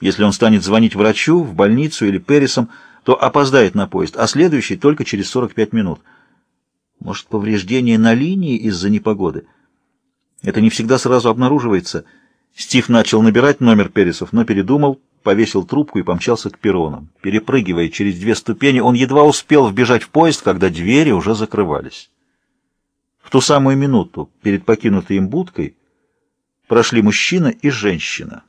Если он станет звонить врачу, в больницу или Перрисом, то опоздает на поезд, а следующий только через 45 минут. Может, повреждение на линии из-за непогоды? Это не всегда сразу обнаруживается. Стив начал набирать номер Перрисов, но передумал, повесил трубку и помчался к перронам. Перепрыгивая через две ступени, он едва успел вбежать в поезд, когда двери уже закрывались. В ту самую минуту перед покинутой им будкой прошли мужчина и женщина.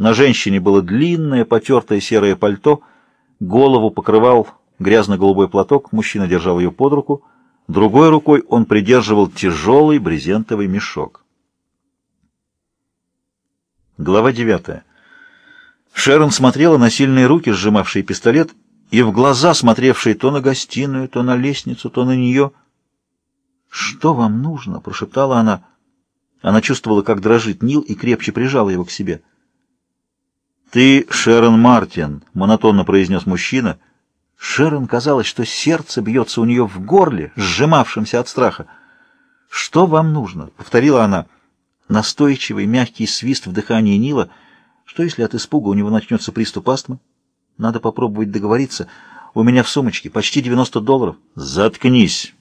На женщине было длинное потертое серое пальто, голову покрывал грязно-голубой платок, мужчина держал ее под руку, другой рукой он придерживал тяжелый брезентовый мешок. Глава девятая. Шерон смотрела на сильные руки, сжимавшие пистолет, и в глаза, смотревшие то на гостиную, то на лестницу, то на нее. «Что вам нужно?» — прошептала она. Она чувствовала, как дрожит Нил, и крепче прижала его к себе. «Ты Шерон Мартин», — монотонно произнес мужчина. Шерон казалось, что сердце бьется у нее в горле, сжимавшемся от страха. «Что вам нужно?» — повторила она. Настойчивый, мягкий свист в дыхании Нила. Что, если от испуга у него начнется приступ астмы? Надо попробовать договориться. У меня в сумочке почти 90 долларов. «Заткнись!»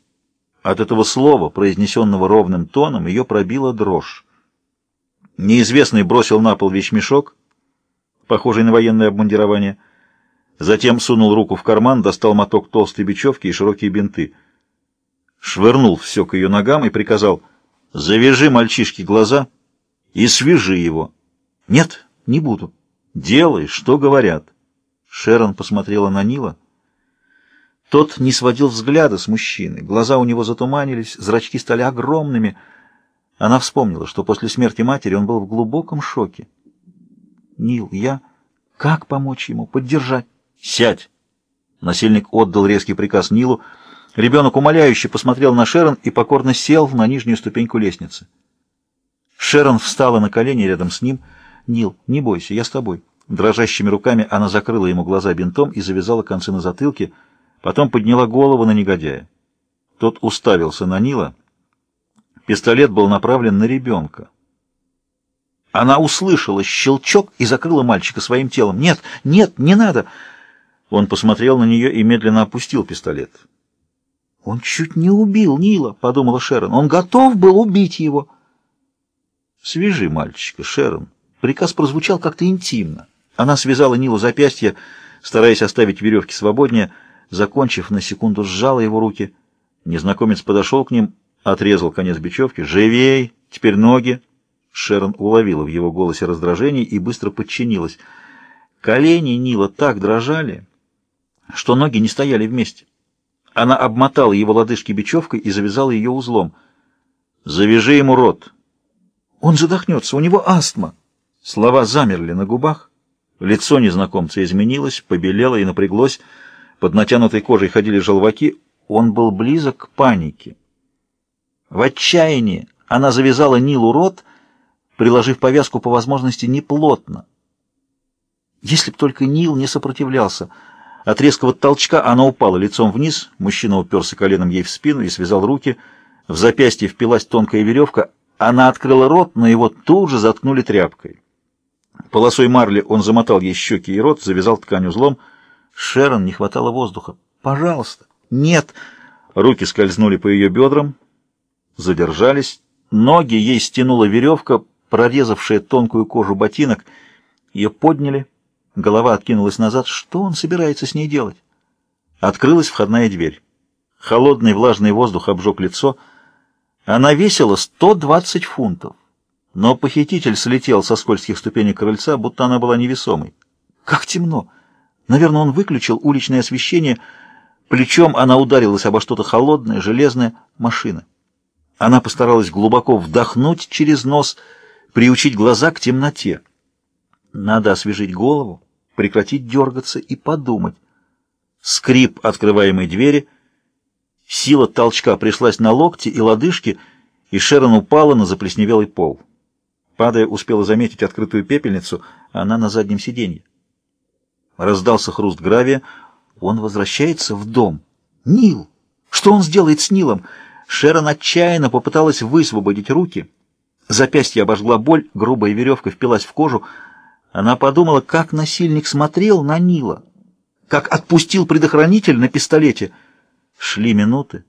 От этого слова, произнесенного ровным тоном, ее пробила дрожь. Неизвестный бросил на пол вещмешок, похожий на военное обмундирование, затем сунул руку в карман, достал моток толстой бечевки и широкие бинты. Швырнул все к ее ногам и приказал «Завяжи мальчишке глаза и свяжи его». «Нет, не буду». «Делай, что говорят». Шерон посмотрела на Нила. Тот не сводил взгляда с мужчины. Глаза у него затуманились, зрачки стали огромными. Она вспомнила, что после смерти матери он был в глубоком шоке. «Нил, я... Как помочь ему? Поддержать?» «Сядь!» Насильник отдал резкий приказ Нилу. Ребенок умоляюще посмотрел на Шерон и покорно сел на нижнюю ступеньку лестницы. Шерон встала на колени рядом с ним. «Нил, не бойся, я с тобой». Дрожащими руками она закрыла ему глаза бинтом и завязала концы на затылке, Потом подняла голову на негодяя. Тот уставился на Нила. Пистолет был направлен на ребенка. Она услышала щелчок и закрыла мальчика своим телом. «Нет, нет, не надо!» Он посмотрел на нее и медленно опустил пистолет. «Он чуть не убил Нила», — подумала Шерон. «Он готов был убить его». «Свяжи мальчика, Шерон». Приказ прозвучал как-то интимно. Она связала Нилу запястье, стараясь оставить веревки свободнее, — Закончив, на секунду сжала его руки. Незнакомец подошел к ним, отрезал конец бечевки. «Живей! Теперь ноги!» Шерон уловила в его голосе раздражение и быстро подчинилась. Колени Нила так дрожали, что ноги не стояли вместе. Она обмотала его лодыжки бечевкой и завязала ее узлом. «Завяжи ему рот!» «Он задохнется, у него астма!» Слова замерли на губах. Лицо незнакомца изменилось, побелело и напряглось. Под натянутой кожей ходили желваки. Он был близок к панике. В отчаянии она завязала Нилу рот, приложив повязку по возможности неплотно. Если б только Нил не сопротивлялся. От резкого толчка она упала лицом вниз, мужчина уперся коленом ей в спину и связал руки. В запястье впилась тонкая веревка. Она открыла рот, но его тут же заткнули тряпкой. Полосой марли он замотал ей щеки и рот, завязал ткань узлом — Шерон не хватало воздуха. «Пожалуйста!» «Нет!» Руки скользнули по ее бедрам, задержались. Ноги ей стянула веревка, прорезавшая тонкую кожу ботинок. Ее подняли, голова откинулась назад. Что он собирается с ней делать? Открылась входная дверь. Холодный влажный воздух обжег лицо. Она весила 120 фунтов. Но похититель слетел со скользких ступеней крыльца, будто она была невесомой. Как темно! Наверное, он выключил уличное освещение. Плечом она ударилась обо что-то холодное, железное, машина. Она постаралась глубоко вдохнуть через нос, приучить глаза к темноте. Надо освежить голову, прекратить дергаться и подумать. Скрип открываемой двери, сила толчка пришлась на локти и лодыжки, и Шерон упала на заплесневелый пол. Падая, успела заметить открытую пепельницу, она на заднем сиденье. Раздался хруст гравия. Он возвращается в дом. Нил! Что он сделает с Нилом? Шерон отчаянно попыталась высвободить руки. Запястье обожгла боль, грубая веревка впилась в кожу. Она подумала, как насильник смотрел на Нила, как отпустил предохранитель на пистолете. Шли минуты.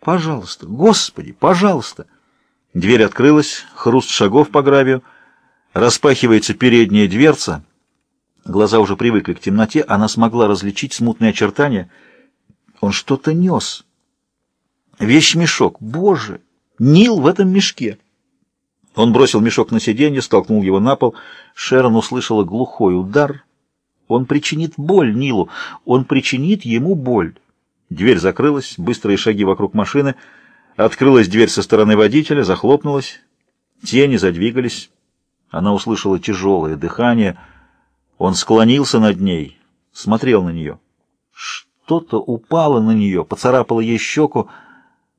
«Пожалуйста, Господи, пожалуйста!» Дверь открылась, хруст шагов по гравию, распахивается передняя дверца. Глаза уже привыкли к темноте, она смогла различить смутные очертания. Он что-то нес. Вещь-мешок. Боже! Нил в этом мешке! Он бросил мешок на сиденье, столкнул его на пол. Шерон услышала глухой удар. Он причинит боль Нилу. Он причинит ему боль. Дверь закрылась, быстрые шаги вокруг машины. Открылась дверь со стороны водителя, захлопнулась. Тени задвигались. Она услышала тяжелое дыхание. Он склонился над ней, смотрел на нее. Что-то упало на нее, поцарапало ей щеку.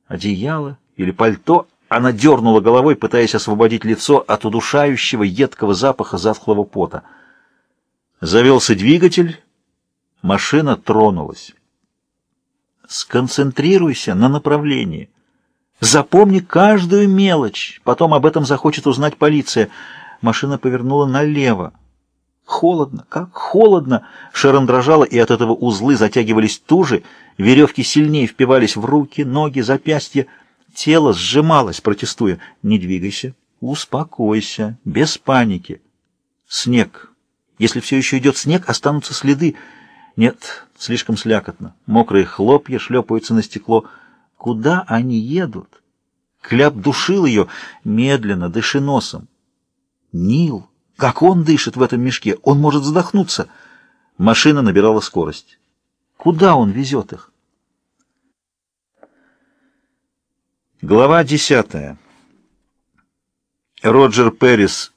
Одеяло или пальто — она дернула головой, пытаясь освободить лицо от удушающего едкого запаха затхлого пота. Завелся двигатель, машина тронулась. Сконцентрируйся на направлении. Запомни каждую мелочь, потом об этом захочет узнать полиция. Машина повернула налево. Холодно, как холодно! Шерон дрожала, и от этого узлы затягивались туже, веревки сильнее впивались в руки, ноги, запястья. Тело сжималось, протестуя. «Не двигайся, успокойся, без паники». Снег. Если все еще идет снег, останутся следы. Нет, слишком слякотно. Мокрые хлопья шлепаются на стекло. Куда они едут? Кляп душил ее. Медленно, дыши носом. Нил, как он дышит в этом мешке? Он может задохнуться. Машина набирала скорость. Куда он везет их? Глава десятая. Роджер Перрис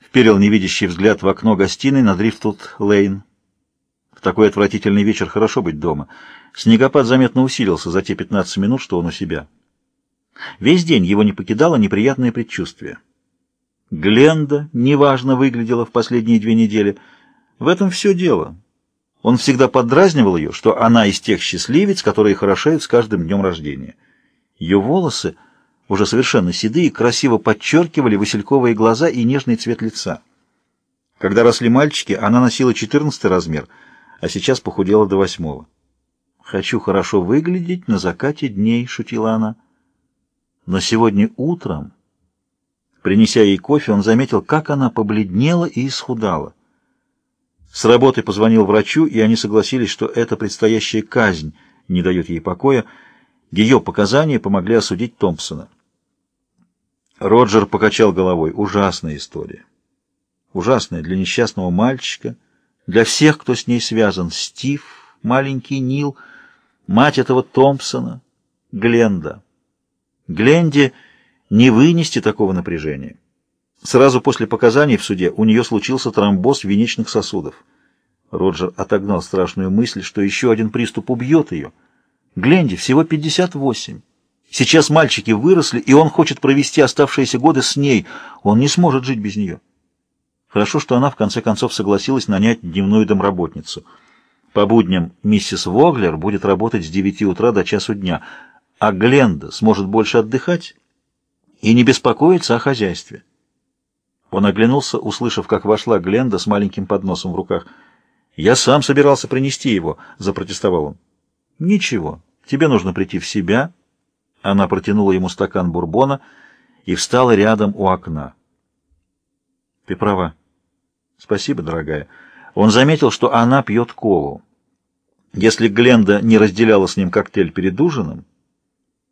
вперил невидящий взгляд в окно гостиной на Дрифтут-Лейн. В такой отвратительный вечер хорошо быть дома. Снегопад заметно усилился за те 15 минут, что он у себя. Весь день его не покидало неприятное предчувствие. Гленда неважно выглядела в последние две недели. В этом все дело. Он всегда подразнивал ее, что она из тех счастливец, которые хорошеют с каждым днем рождения. Ее волосы, уже совершенно седые, красиво подчеркивали васильковые глаза и нежный цвет лица. Когда росли мальчики, она носила 14 размер, а сейчас похудела до восьмого. «Хочу хорошо выглядеть на закате дней», — шутила она. Но сегодня утром, принеся ей кофе, он заметил, как она побледнела и исхудала. С работы позвонил врачу, и они согласились, что эта предстоящая казнь не дает ей покоя, ее показания помогли осудить Томпсона. Роджер покачал головой. Ужасная история. Ужасная для несчастного мальчика, для всех, кто с ней связан. Стив, маленький Нил, мать этого Томпсона, Гленда. Гленде не вынести такого напряжения. Сразу после показаний в суде у нее случился тромбоз венечных сосудов. Роджер отогнал страшную мысль, что еще один приступ убьет ее. Гленди всего 58. Сейчас мальчики выросли, и он хочет провести оставшиеся годы с ней. Он не сможет жить без нее. Хорошо, что она в конце концов согласилась нанять дневную домработницу. По будням миссис Воглер будет работать с 9 утра до часу дня, а Гленда сможет больше отдыхать и не беспокоиться о хозяйстве. Он оглянулся, услышав, как вошла Гленда с маленьким подносом в руках. «Я сам собирался принести его», — запротестовал он. «Ничего, тебе нужно прийти в себя». Она протянула ему стакан бурбона и встала рядом у окна. «Ты права». «Спасибо, дорогая». Он заметил, что она пьет колу. Если Гленда не разделяла с ним коктейль перед ужином,